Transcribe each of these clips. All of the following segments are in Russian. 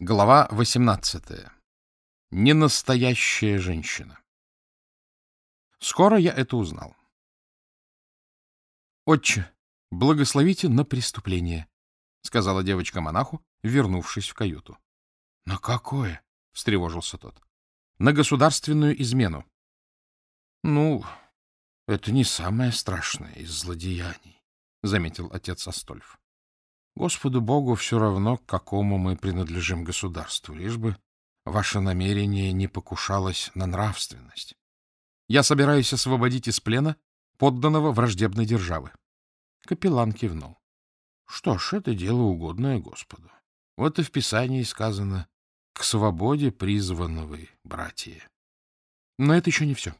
Глава 18. Ненастоящая женщина. Скоро я это узнал. «Отче, благословите на преступление», — сказала девочка монаху, вернувшись в каюту. «На какое?» — встревожился тот. «На государственную измену». «Ну, это не самое страшное из злодеяний», — заметил отец Астольф. Господу Богу все равно, к какому мы принадлежим государству, лишь бы ваше намерение не покушалось на нравственность. Я собираюсь освободить из плена подданного враждебной державы. Капеллан кивнул. Что ж, это дело угодное Господу. Вот и в Писании сказано «к свободе призваны вы, братья». Но это еще не все.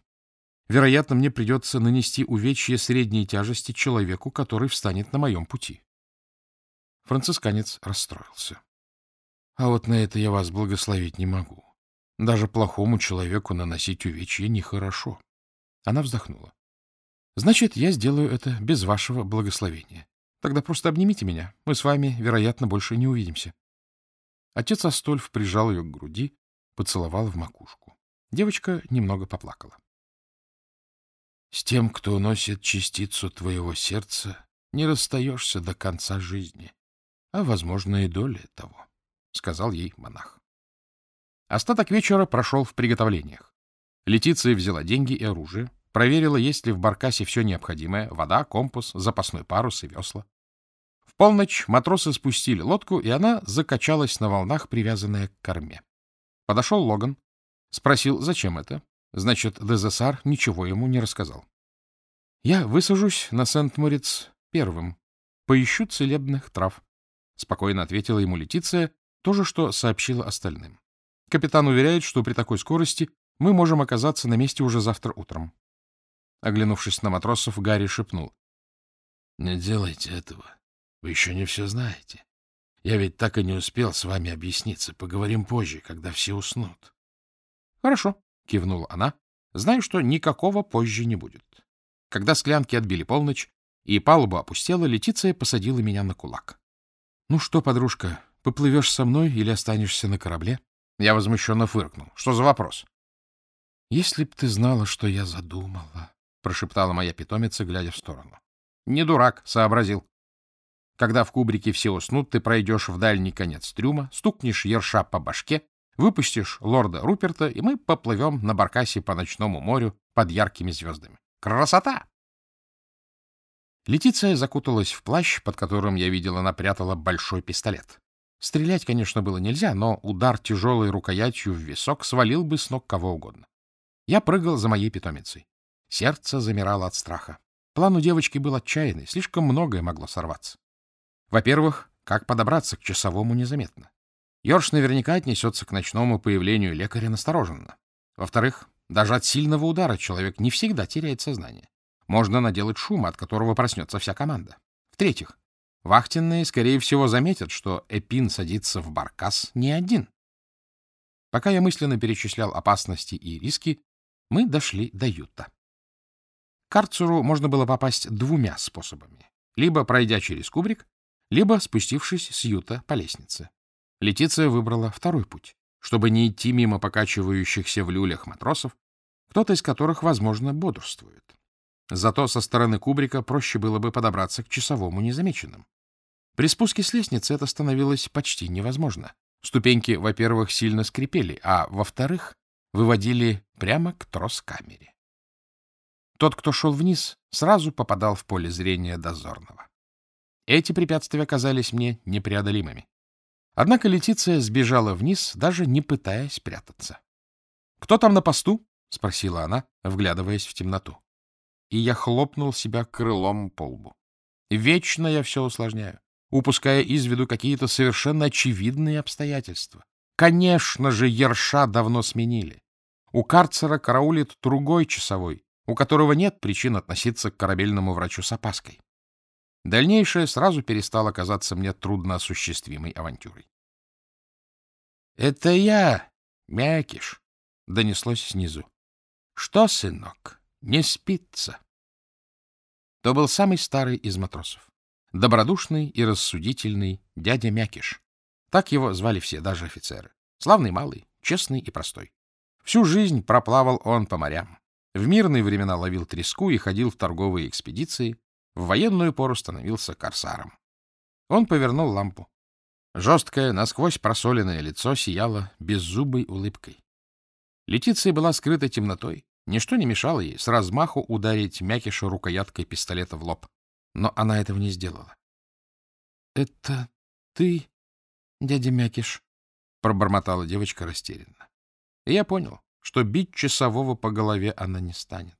Вероятно, мне придется нанести увечье средней тяжести человеку, который встанет на моем пути. Францисканец расстроился. — А вот на это я вас благословить не могу. Даже плохому человеку наносить увечья нехорошо. Она вздохнула. — Значит, я сделаю это без вашего благословения. Тогда просто обнимите меня. Мы с вами, вероятно, больше не увидимся. Отец Астольф прижал ее к груди, поцеловал в макушку. Девочка немного поплакала. — С тем, кто носит частицу твоего сердца, не расстаешься до конца жизни, а, возможно, и доли того, — сказал ей монах. Остаток вечера прошел в приготовлениях. Летиция взяла деньги и оружие, проверила, есть ли в баркасе все необходимое — вода, компас, запасной парус и весла. В полночь матросы спустили лодку, и она закачалась на волнах, привязанная к корме. Подошел Логан, спросил, зачем это. Значит, Дезессар ничего ему не рассказал. Я высажусь на Сент-Мориц первым, поищу целебных трав. — спокойно ответила ему Летиция, то же, что сообщила остальным. Капитан уверяет, что при такой скорости мы можем оказаться на месте уже завтра утром. Оглянувшись на матросов, Гарри шепнул. — Не делайте этого. Вы еще не все знаете. Я ведь так и не успел с вами объясниться. Поговорим позже, когда все уснут. — Хорошо, — кивнула она. — Знаю, что никакого позже не будет. Когда склянки отбили полночь и палуба опустела, Летиция посадила меня на кулак. — Ну что, подружка, поплывешь со мной или останешься на корабле? Я возмущенно фыркнул. — Что за вопрос? — Если б ты знала, что я задумала, — прошептала моя питомица, глядя в сторону. — Не дурак, — сообразил. Когда в кубрике все уснут, ты пройдешь в дальний конец трюма, стукнешь ерша по башке, выпустишь лорда Руперта, и мы поплывем на баркасе по ночному морю под яркими звездами. Красота! Летиция закуталась в плащ, под которым, я видела, напрятала большой пистолет. Стрелять, конечно, было нельзя, но удар тяжелой рукоятью в висок свалил бы с ног кого угодно. Я прыгал за моей питомицей. Сердце замирало от страха. План у девочки был отчаянный, слишком многое могло сорваться. Во-первых, как подобраться к часовому незаметно? Йорш наверняка отнесется к ночному появлению лекаря настороженно. Во-вторых, даже от сильного удара человек не всегда теряет сознание. Можно наделать шума, от которого проснется вся команда. В-третьих, вахтенные, скорее всего, заметят, что Эпин садится в баркас не один. Пока я мысленно перечислял опасности и риски, мы дошли до Юта. К карцеру можно было попасть двумя способами. Либо пройдя через кубрик, либо спустившись с Юта по лестнице. Летиция выбрала второй путь, чтобы не идти мимо покачивающихся в люлях матросов, кто-то из которых, возможно, бодрствует. Зато со стороны кубрика проще было бы подобраться к часовому незамеченным. При спуске с лестницы это становилось почти невозможно. Ступеньки, во-первых, сильно скрипели, а, во-вторых, выводили прямо к трос-камере. Тот, кто шел вниз, сразу попадал в поле зрения дозорного. Эти препятствия казались мне непреодолимыми. Однако Летиция сбежала вниз, даже не пытаясь прятаться. — Кто там на посту? — спросила она, вглядываясь в темноту и я хлопнул себя крылом по лбу. Вечно я все усложняю, упуская из виду какие-то совершенно очевидные обстоятельства. Конечно же, Ерша давно сменили. У карцера караулит другой часовой, у которого нет причин относиться к корабельному врачу с опаской. Дальнейшее сразу перестало казаться мне трудноосуществимой авантюрой. — Это я, Мякиш, — донеслось снизу. — Что, сынок, не спится. То был самый старый из матросов. Добродушный и рассудительный дядя Мякиш. Так его звали все, даже офицеры. Славный малый, честный и простой. Всю жизнь проплавал он по морям. В мирные времена ловил треску и ходил в торговые экспедиции. В военную пору становился корсаром. Он повернул лампу. Жесткое, насквозь просоленное лицо сияло беззубой улыбкой. Летиция была скрыта темнотой. Ничто не мешало ей с размаху ударить Мякиша рукояткой пистолета в лоб. Но она этого не сделала. — Это ты, дядя Мякиш? — пробормотала девочка растерянно. И я понял, что бить часового по голове она не станет.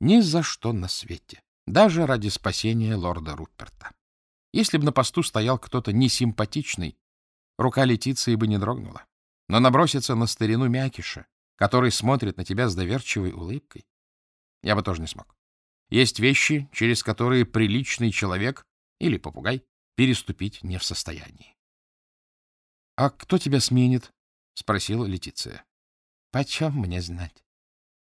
Ни за что на свете. Даже ради спасения лорда Руперта. Если бы на посту стоял кто-то несимпатичный, рука Летиции бы не дрогнула. Но наброситься на старину Мякиша, который смотрит на тебя с доверчивой улыбкой, я бы тоже не смог. Есть вещи, через которые приличный человек или попугай переступить не в состоянии. — А кто тебя сменит? — спросила Летиция. — Почем мне знать?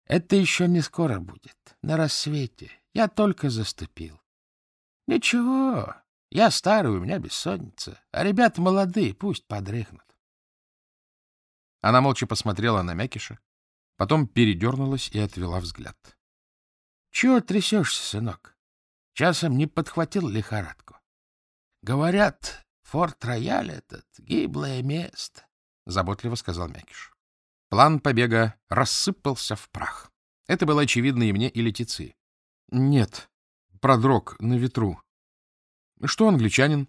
Это еще не скоро будет, на рассвете. Я только заступил. — Ничего, я старый, у меня бессонница, а ребята молодые, пусть подрыхнут. Она молча посмотрела на Мякиша, потом передернулась и отвела взгляд. — Чего трясешься, сынок? Часом не подхватил лихорадку. Говорят, форт-рояль этот — гиблое место, — заботливо сказал Мякиш. План побега рассыпался в прах. Это было очевидно и мне, и Летиции. — Нет, продрог на ветру, — Что, англичанин?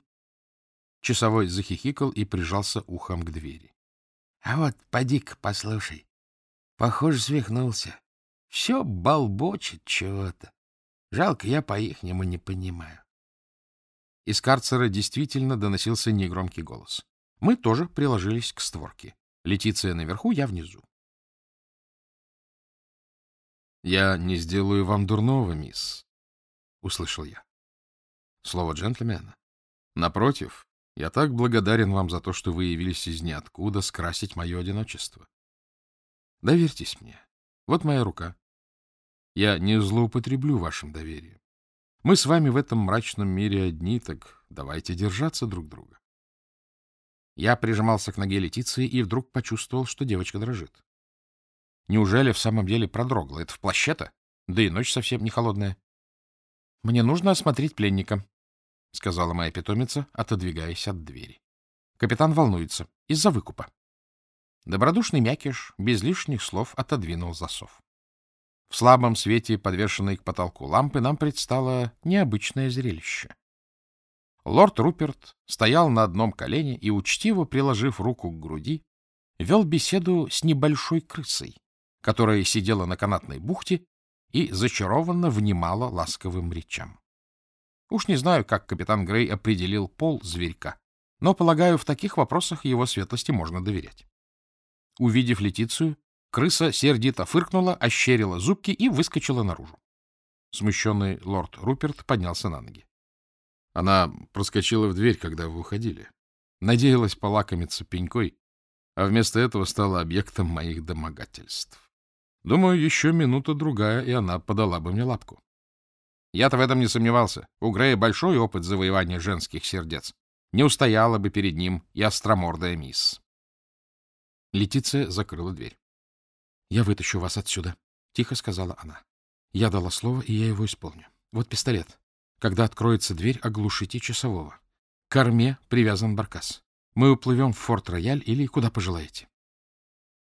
Часовой захихикал и прижался ухом к двери. — А вот поди-ка послушай. Похоже, свихнулся. Все болбочет чего-то. Жалко, я по-ихнему не понимаю. Из карцера действительно доносился негромкий голос. Мы тоже приложились к створке. Летиция наверху, я внизу. — Я не сделаю вам дурного, мисс, — услышал я слово джентльмена. Напротив, я так благодарен вам за то, что вы явились из ниоткуда скрасить мое одиночество. Доверьтесь мне. Вот моя рука. Я не злоупотреблю вашим доверием. Мы с вами в этом мрачном мире одни, так давайте держаться друг друга. Я прижимался к ноге Летиции и вдруг почувствовал, что девочка дрожит. Неужели в самом деле продрогла? Это в плаще-то? Да и ночь совсем не холодная. — Мне нужно осмотреть пленника, — сказала моя питомица, отодвигаясь от двери. Капитан волнуется. Из-за выкупа. Добродушный мякиш без лишних слов отодвинул засов. В слабом свете, подвешенной к потолку лампы, нам предстало необычное зрелище. Лорд Руперт стоял на одном колене и, учтиво приложив руку к груди, вел беседу с небольшой крысой, которая сидела на канатной бухте и зачарованно внимала ласковым речам. Уж не знаю, как капитан Грей определил пол зверька, но, полагаю, в таких вопросах его светлости можно доверять. Увидев Летицию, крыса сердито фыркнула, ощерила зубки и выскочила наружу. Смущенный лорд Руперт поднялся на ноги. Она проскочила в дверь, когда вы уходили. Надеялась полакомиться пенькой, а вместо этого стала объектом моих домогательств. Думаю, еще минута-другая, и она подала бы мне лапку. Я-то в этом не сомневался. У Грея большой опыт завоевания женских сердец. Не устояла бы перед ним и остромордая мисс. Летиция закрыла дверь. — Я вытащу вас отсюда, — тихо сказала она. — Я дала слово, и я его исполню. Вот пистолет. Когда откроется дверь, оглушите часового. К корме привязан баркас. Мы уплывем в форт-рояль или куда пожелаете.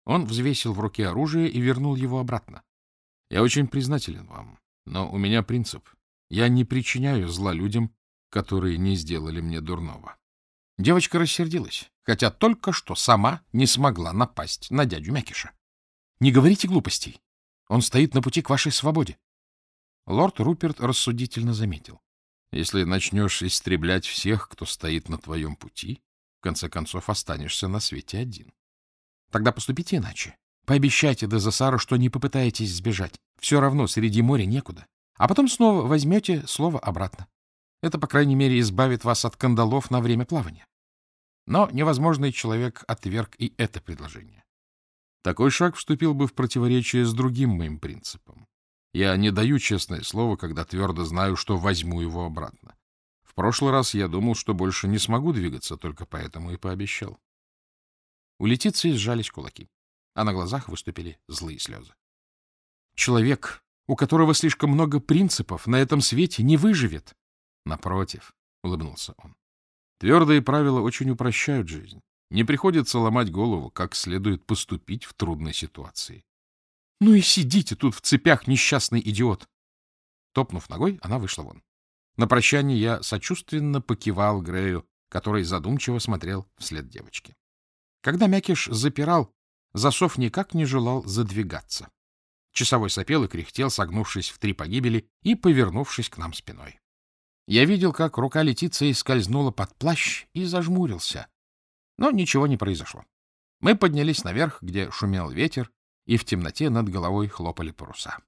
Он взвесил в руке оружие и вернул его обратно. — Я очень признателен вам, но у меня принцип. Я не причиняю зла людям, которые не сделали мне дурного. Девочка рассердилась, хотя только что сама не смогла напасть на дядю Мякиша. — Не говорите глупостей. Он стоит на пути к вашей свободе. Лорд Руперт рассудительно заметил. — Если начнешь истреблять всех, кто стоит на твоем пути, в конце концов останешься на свете один. Тогда поступите иначе. Пообещайте Дезасару, что не попытаетесь сбежать. Все равно среди моря некуда. А потом снова возьмете слово обратно. Это, по крайней мере, избавит вас от кандалов на время плавания. Но невозможный человек отверг и это предложение. Такой шаг вступил бы в противоречие с другим моим принципом. Я не даю честное слово, когда твердо знаю, что возьму его обратно. В прошлый раз я думал, что больше не смогу двигаться, только поэтому и пообещал. У Летиции сжались кулаки, а на глазах выступили злые слезы. Человек, у которого слишком много принципов, на этом свете не выживет. Напротив, — улыбнулся он. Твердые правила очень упрощают жизнь. Не приходится ломать голову, как следует поступить в трудной ситуации. Ну и сидите тут в цепях, несчастный идиот. Топнув ногой, она вышла вон. На прощание я сочувственно покивал Грею, который задумчиво смотрел вслед девочки. Когда Мякиш запирал, засов никак не желал задвигаться. Часовой сопел и кряхтел, согнувшись в три погибели и повернувшись к нам спиной. Я видел, как рука Летиции скользнула под плащ и зажмурился. Но ничего не произошло. Мы поднялись наверх, где шумел ветер, и в темноте над головой хлопали паруса.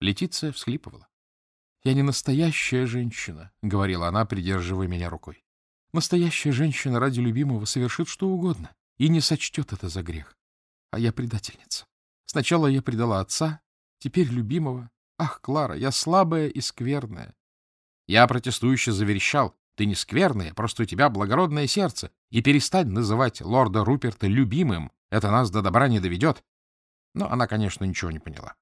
Летиция всхлипывала. — Я не настоящая женщина, — говорила она, придерживая меня рукой. — Настоящая женщина ради любимого совершит что угодно и не сочтет это за грех. А я предательница. Сначала я предала отца, теперь любимого. Ах, Клара, я слабая и скверная. Я протестующе заверещал. Ты не скверная, просто у тебя благородное сердце. И перестань называть лорда Руперта любимым. Это нас до добра не доведет. Но она, конечно, ничего не поняла.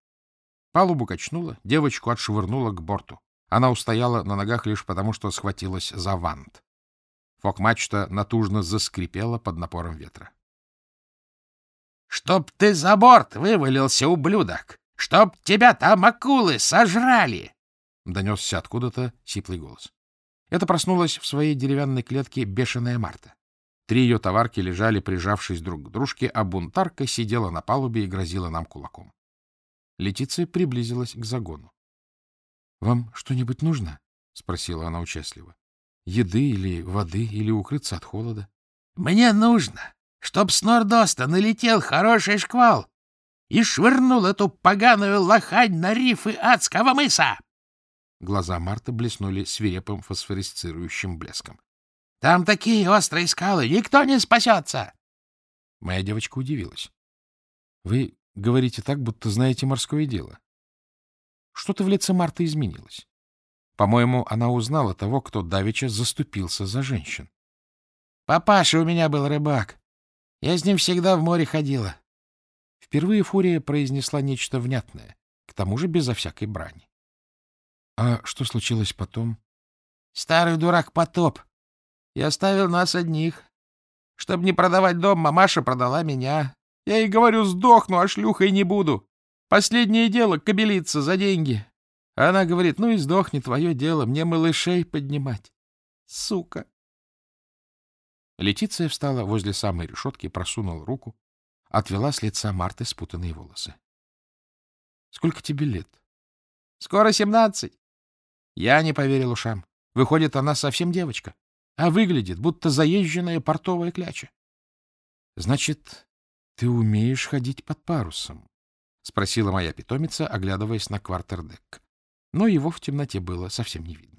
Палубу качнула, девочку отшвырнула к борту. Она устояла на ногах лишь потому, что схватилась за вант. Фок-мачта натужно заскрипела под напором ветра. — Чтоб ты за борт вывалился, ублюдок! Чтоб тебя там акулы сожрали! — донесся откуда-то сиплый голос. Это проснулась в своей деревянной клетке бешеная Марта. Три ее товарки лежали, прижавшись друг к дружке, а бунтарка сидела на палубе и грозила нам кулаком. Летиция приблизилась к загону. — Вам что-нибудь нужно? — спросила она участливо. — Еды или воды, или укрыться от холода? — Мне нужно, чтоб с Нордоста налетел хороший шквал и швырнул эту поганую лохань на рифы адского мыса! Глаза Марты блеснули свирепым фосфорисцирующим блеском. — Там такие острые скалы, никто не спасется! Моя девочка удивилась. — Вы говорите так, будто знаете морское дело. Что-то в лице Марты изменилось. По-моему, она узнала того, кто давеча заступился за женщин. — Папаша у меня был рыбак. Я с ним всегда в море ходила. Впервые Фурия произнесла нечто внятное, к тому же безо всякой брани. А что случилось потом? Старый дурак потоп. И оставил нас одних. Чтобы не продавать дом, мамаша продала меня. Я ей говорю, сдохну, а шлюхой не буду. Последнее дело — кобелиться за деньги. Она говорит, ну и сдохни, твое дело, мне малышей поднимать. Сука! Летиция встала возле самой решетки, просунула руку, отвела с лица Марты спутанные волосы. — Сколько тебе лет? — Скоро семнадцать. Я не поверил ушам. Выходит, она совсем девочка, а выглядит, будто заезженная портовая кляча. — Значит, ты умеешь ходить под парусом? — спросила моя питомица, оглядываясь на квартердек. Но его в темноте было совсем не видно.